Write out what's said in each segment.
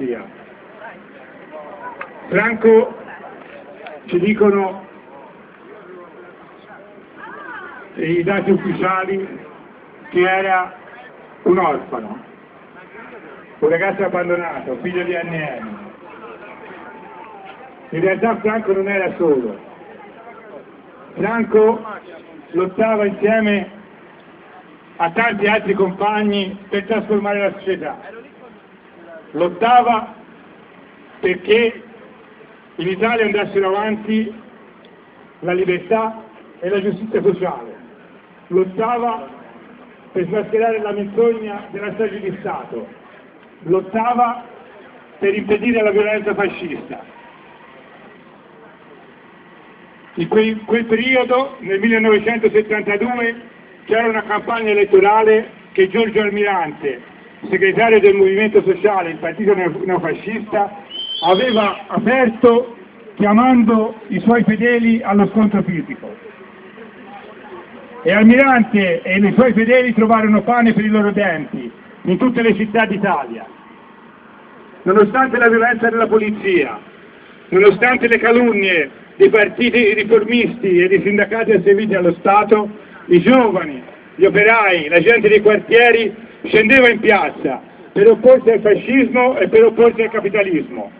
polizia. Franco, ci dicono i dati ufficiali, che era un orfano, un ragazzo abbandonato, figlio di ANM. In realtà Franco non era solo. Franco lottava insieme a tanti altri compagni per trasformare la società. Lottava perché in Italia andassero avanti la libertà e la giustizia sociale. Lottava per smascherare la menzogna della strage di Stato. Lottava per impedire la violenza fascista. In quel, quel periodo, nel 1972, c'era una campagna elettorale che Giorgio Almirante, segretario del Movimento Sociale, il partito neofascista, aveva aperto chiamando i suoi fedeli allo scontro fisico. E Almirante e i suoi fedeli trovarono pane per i loro denti in tutte le città d'Italia. Nonostante la violenza della polizia, nonostante le calunnie dei partiti riformisti e dei sindacati asserviti allo Stato, i giovani, gli operai, la gente dei quartieri scendeva in piazza per opporsi al fascismo e per opporsi al capitalismo,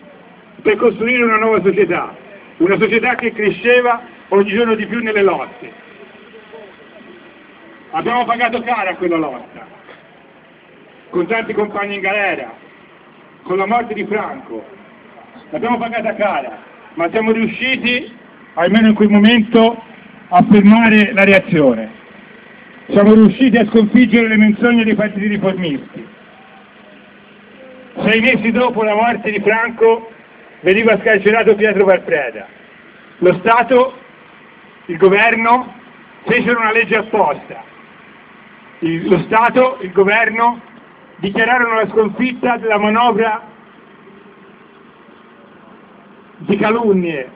per costruire una nuova società, una società che cresceva ogni giorno di più nelle lotte. Abbiamo pagato cara quella lotta, con tanti compagni in galera, con la morte di Franco, l'abbiamo pagata cara, ma siamo riusciti, almeno in quel momento, a fermare la reazione siamo riusciti a sconfiggere le menzogne dei partiti riformisti. Sei mesi dopo la morte di Franco veniva scarcerato Pietro Valpreda. Lo Stato, il governo, fecero una legge apposta. Il, lo Stato, il governo, dichiararono la sconfitta della manovra di calunnie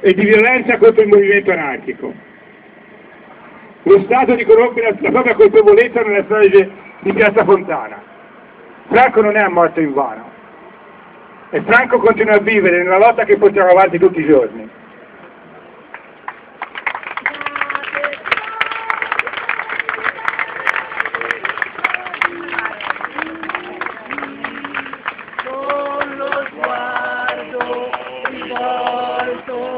e di violenza contro il movimento anarchico lo Stato riconosce la propria colpevolezza nella strage di Piazza Fontana. Franco non è morto in vano e Franco continua a vivere nella lotta che portiamo avanti tutti i giorni. Con lo sguardo rivolto